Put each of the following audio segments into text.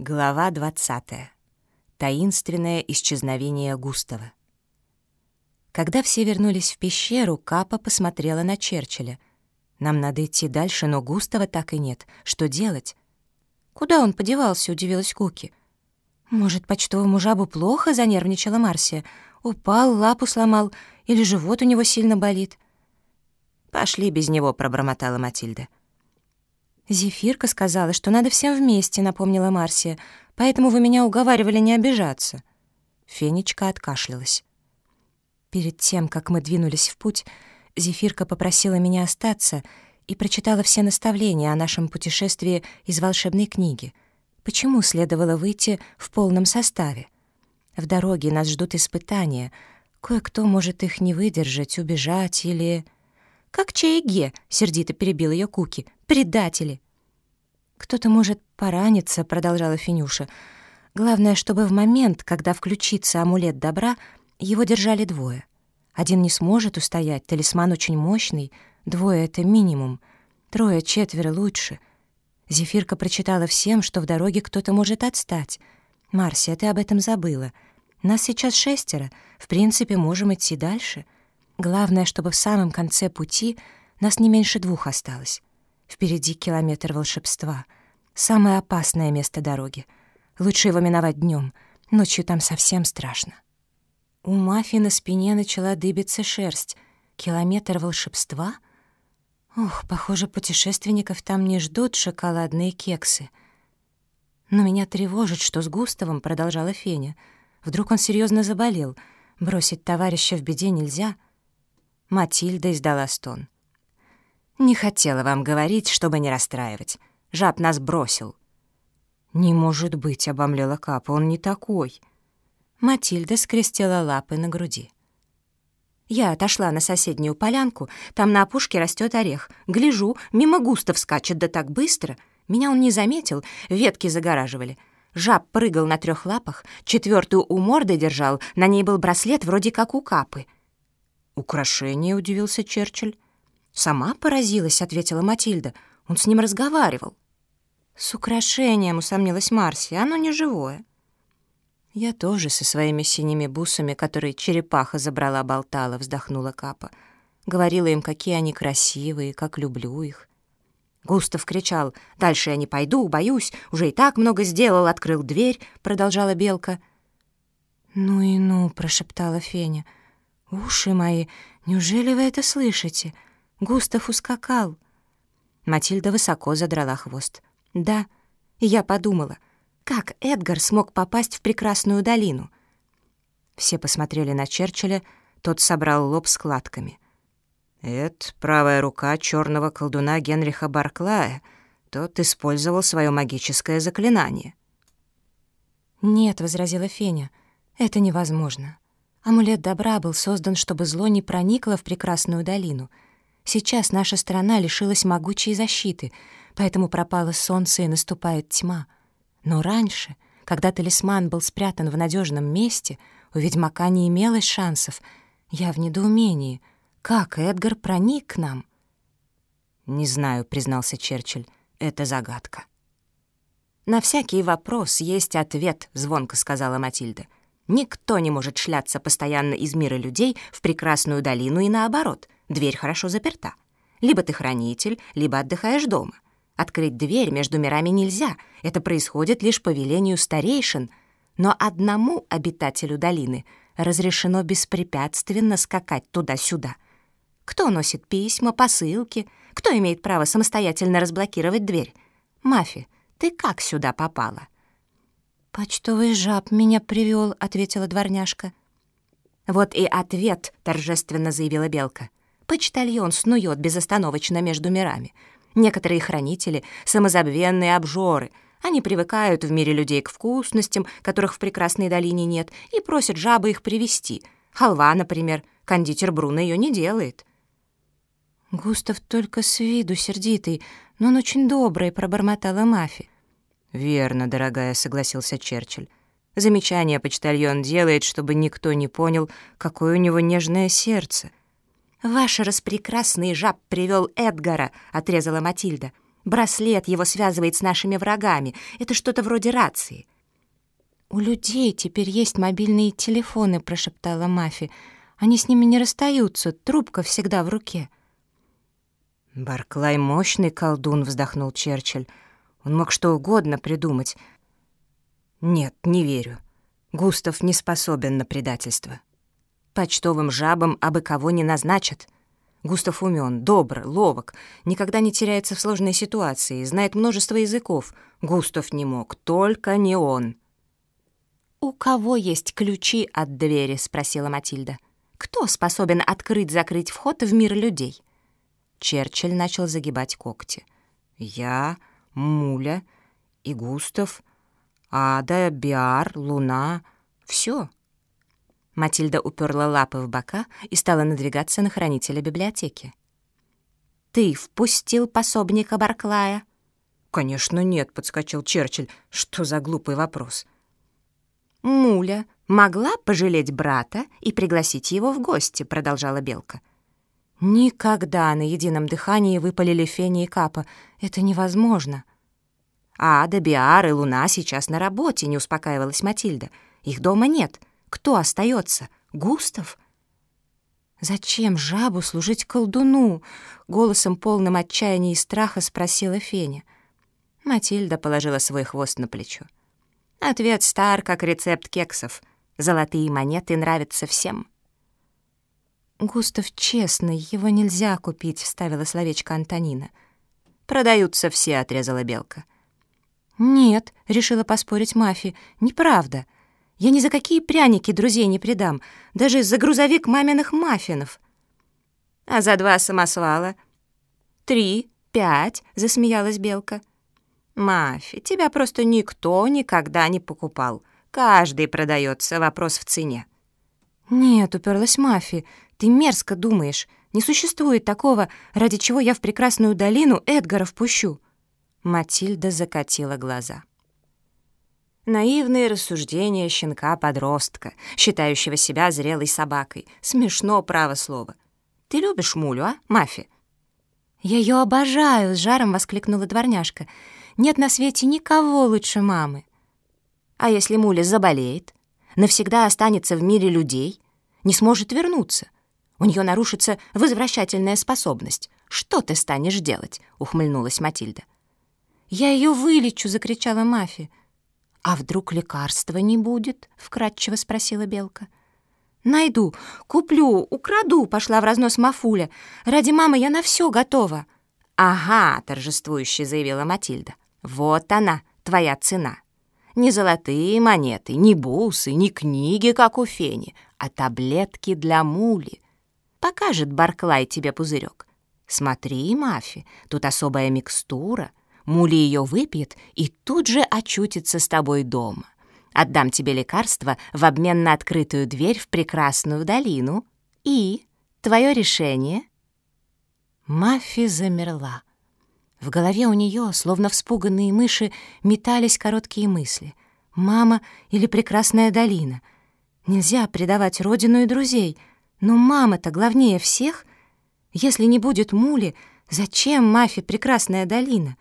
Глава 20. Таинственное исчезновение Густава. Когда все вернулись в пещеру, Капа посмотрела на Черчилля. «Нам надо идти дальше, но Густава так и нет. Что делать?» «Куда он подевался?» — удивилась Куки. «Может, почтовому жабу плохо?» — занервничала Марсия. «Упал, лапу сломал, или живот у него сильно болит?» «Пошли без него», — пробормотала Матильда. «Зефирка сказала, что надо всем вместе», — напомнила Марсия, «поэтому вы меня уговаривали не обижаться». Фенечка откашлялась. Перед тем, как мы двинулись в путь, Зефирка попросила меня остаться и прочитала все наставления о нашем путешествии из волшебной книги. Почему следовало выйти в полном составе? В дороге нас ждут испытания. Кое-кто может их не выдержать, убежать или... «Как Чаеге», — сердито перебил ее Куки, — «предатели». «Кто-то может пораниться», — продолжала Финюша. «Главное, чтобы в момент, когда включится амулет добра, его держали двое. Один не сможет устоять, талисман очень мощный, двое — это минимум, трое, четверо лучше». Зефирка прочитала всем, что в дороге кто-то может отстать. «Марсия, ты об этом забыла. Нас сейчас шестеро, в принципе, можем идти дальше». Главное, чтобы в самом конце пути нас не меньше двух осталось. Впереди километр волшебства. Самое опасное место дороги. Лучше его миновать днем. Ночью там совсем страшно. У мафии на спине начала дыбиться шерсть. Километр волшебства? Ух, похоже, путешественников там не ждут шоколадные кексы. Но меня тревожит, что с Густавом продолжала Феня. Вдруг он серьезно заболел. Бросить товарища в беде нельзя — Матильда издала стон. «Не хотела вам говорить, чтобы не расстраивать. Жаб нас бросил». «Не может быть», — обомлела Капа, — «он не такой». Матильда скрестила лапы на груди. Я отошла на соседнюю полянку, там на опушке растет орех. Гляжу, мимо Густав скачет, да так быстро. Меня он не заметил, ветки загораживали. Жаб прыгал на трех лапах, четвертую у морды держал, на ней был браслет вроде как у Капы — «Украшение», — удивился Черчилль. «Сама поразилась», — ответила Матильда. «Он с ним разговаривал». «С украшением», — усомнилась Марси, — «оно не живое». «Я тоже со своими синими бусами, которые черепаха забрала, болтала», — вздохнула Капа. Говорила им, какие они красивые, как люблю их. Густав кричал, «Дальше я не пойду, боюсь, уже и так много сделал, открыл дверь», — продолжала Белка. «Ну и ну», — прошептала Феня, — «Уши мои, неужели вы это слышите? Густав ускакал». Матильда высоко задрала хвост. «Да». И я подумала, как Эдгар смог попасть в прекрасную долину? Все посмотрели на Черчилля, тот собрал лоб складками. «Это правая рука черного колдуна Генриха Барклая. Тот использовал свое магическое заклинание». «Нет», — возразила Феня, — «это невозможно». Амулет добра был создан, чтобы зло не проникло в прекрасную долину. Сейчас наша страна лишилась могучей защиты, поэтому пропало солнце и наступает тьма. Но раньше, когда талисман был спрятан в надежном месте, у ведьмака не имелось шансов. Я в недоумении. Как Эдгар проник к нам? «Не знаю», — признался Черчилль, — «это загадка». «На всякий вопрос есть ответ», — звонко сказала Матильда. Никто не может шляться постоянно из мира людей в прекрасную долину и наоборот. Дверь хорошо заперта. Либо ты хранитель, либо отдыхаешь дома. Открыть дверь между мирами нельзя. Это происходит лишь по велению старейшин. Но одному обитателю долины разрешено беспрепятственно скакать туда-сюда. Кто носит письма, посылки? Кто имеет право самостоятельно разблокировать дверь? Мафи, ты как сюда попала?» «Почтовый жаб меня привел, ответила дворняжка. «Вот и ответ», — торжественно заявила Белка. «Почтальон снует безостановочно между мирами. Некоторые хранители — самозабвенные обжоры. Они привыкают в мире людей к вкусностям, которых в прекрасной долине нет, и просят жабы их привезти. Халва, например. Кондитер Бруно ее не делает». «Густав только с виду сердитый, но он очень добрый», — пробормотала Мафи. «Верно, дорогая», — согласился Черчилль. Замечание почтальон делает, чтобы никто не понял, какое у него нежное сердце. «Ваш распрекрасный жаб привел Эдгара», — отрезала Матильда. Браслет его связывает с нашими врагами. Это что-то вроде рации. «У людей теперь есть мобильные телефоны», — прошептала Мафи. «Они с ними не расстаются, трубка всегда в руке». «Барклай — мощный колдун», — вздохнул Черчилль. «Он мог что угодно придумать. Нет, не верю. Густав не способен на предательство. Почтовым жабам абы кого не назначат». Густав умен, добр, ловок, никогда не теряется в сложной ситуации, знает множество языков. Густав не мог, только не он. «У кого есть ключи от двери?» — спросила Матильда. «Кто способен открыть-закрыть вход в мир людей?» Черчилль начал загибать когти. «Я, Муля и Густав, Ада, Биар, Луна — все. Матильда уперла лапы в бока и стала надвигаться на хранителя библиотеки. «Ты впустил пособника Барклая?» «Конечно нет», — подскочил Черчилль. «Что за глупый вопрос?» «Муля могла пожалеть брата и пригласить его в гости», — продолжала Белка. Никогда на едином дыхании выпалили Фени и Капа. Это невозможно. «Ада, Биар и Луна сейчас на работе», — не успокаивалась Матильда. «Их дома нет. Кто остается? Густав?» «Зачем жабу служить колдуну?» — голосом полным отчаяния и страха спросила Феня. Матильда положила свой хвост на плечо. Ответ стар, как рецепт кексов. Золотые монеты нравятся всем. «Густав честный, его нельзя купить», — вставила словечко Антонина. «Продаются все», — отрезала Белка. «Нет», — решила поспорить Мафи, — «неправда. Я ни за какие пряники друзей не предам, даже за грузовик маминых маффинов». «А за два самосвала?» «Три, пять», — засмеялась Белка. «Мафи, тебя просто никто никогда не покупал. Каждый продается, вопрос в цене». «Нет», — уперлась Мафи, — «ты мерзко думаешь. Не существует такого, ради чего я в прекрасную долину Эдгара впущу». Матильда закатила глаза. Наивные рассуждения щенка-подростка, считающего себя зрелой собакой. Смешно, право слово. Ты любишь Мулю, а, Мафи? «Я ее обожаю!» — с жаром воскликнула дворняжка. Нет на свете никого лучше мамы. А если Муля заболеет, навсегда останется в мире людей, не сможет вернуться, у нее нарушится возвращательная способность. Что ты станешь делать?» — ухмыльнулась Матильда. «Я ее вылечу!» — закричала Мафи. «А вдруг лекарства не будет?» — вкратчиво спросила Белка. «Найду, куплю, украду!» — пошла в разнос Мафуля. «Ради мамы я на все готова!» «Ага!» — торжествующе заявила Матильда. Вот она, твоя цена. Не золотые монеты, не бусы, не книги, как у Фени, а таблетки для мули. Покажет Барклай тебе пузырек. Смотри, Мафи, тут особая микстура. Мули ее выпьет и тут же очутится с тобой дома. Отдам тебе лекарство в обмен на открытую дверь в прекрасную долину. И твое решение? Мафи замерла. В голове у нее, словно вспуганные мыши, метались короткие мысли. «Мама или прекрасная долина?» Нельзя предавать родину и друзей, но мама-то главнее всех. Если не будет Мули, зачем Мафи прекрасная долина?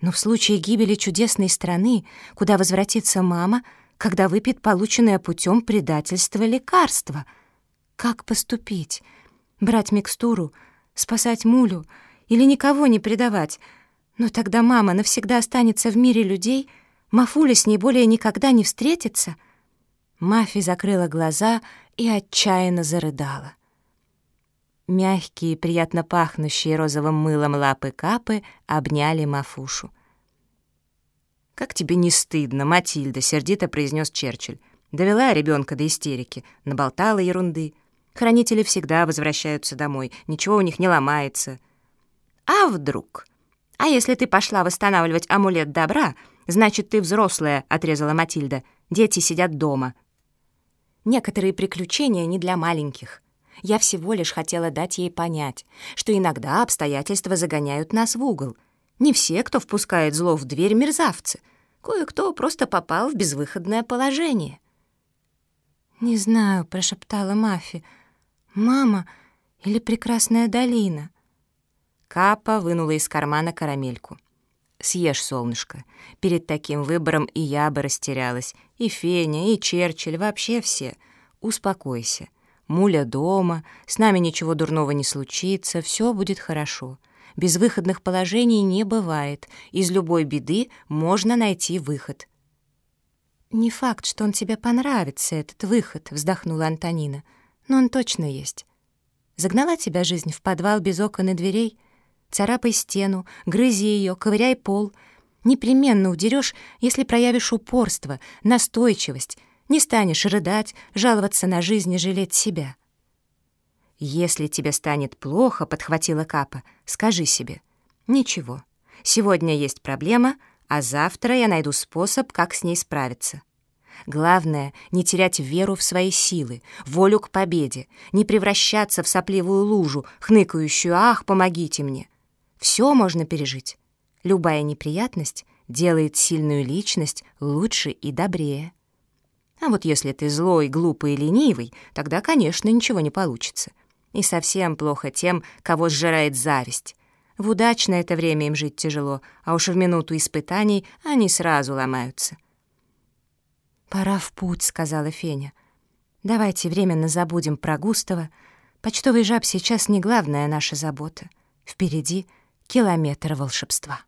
Но в случае гибели чудесной страны, куда возвратится мама, когда выпьет полученное путем предательства лекарство? Как поступить? Брать микстуру? Спасать Мулю? или никого не предавать. Но тогда мама навсегда останется в мире людей, Мафуля с ней более никогда не встретится. Мафи закрыла глаза и отчаянно зарыдала. Мягкие, приятно пахнущие розовым мылом лапы-капы обняли Мафушу. «Как тебе не стыдно, Матильда?» — сердито произнес Черчилль. Довела ребенка до истерики, наболтала ерунды. Хранители всегда возвращаются домой, ничего у них не ломается. А вдруг? А если ты пошла восстанавливать амулет добра, значит, ты взрослая, — отрезала Матильда. Дети сидят дома. Некоторые приключения не для маленьких. Я всего лишь хотела дать ей понять, что иногда обстоятельства загоняют нас в угол. Не все, кто впускает зло в дверь, мерзавцы. Кое-кто просто попал в безвыходное положение. «Не знаю», — прошептала Мафи. «Мама или прекрасная долина?» Капа вынула из кармана карамельку. Съешь, солнышко. Перед таким выбором и я бы растерялась. И Феня, и Черчилль, вообще все. Успокойся. Муля дома, с нами ничего дурного не случится, все будет хорошо. Безвыходных положений не бывает. Из любой беды можно найти выход. «Не факт, что он тебе понравится, этот выход», — вздохнула Антонина. «Но он точно есть. Загнала тебя жизнь в подвал без окон и дверей? Царапай стену, грызи ее, ковыряй пол. Непременно удерешь, если проявишь упорство, настойчивость, не станешь рыдать, жаловаться на жизнь и жалеть себя». «Если тебе станет плохо», — подхватила Капа, — «скажи себе. Ничего, сегодня есть проблема — а завтра я найду способ, как с ней справиться. Главное — не терять веру в свои силы, волю к победе, не превращаться в сопливую лужу, хныкающую «Ах, помогите мне!». Все можно пережить. Любая неприятность делает сильную личность лучше и добрее. А вот если ты злой, глупый и ленивый, тогда, конечно, ничего не получится. И совсем плохо тем, кого сжирает зависть. В удачное это время им жить тяжело, а уж в минуту испытаний они сразу ломаются. «Пора в путь», — сказала Феня. «Давайте временно забудем про Густава. Почтовый жаб сейчас не главная наша забота. Впереди километр волшебства».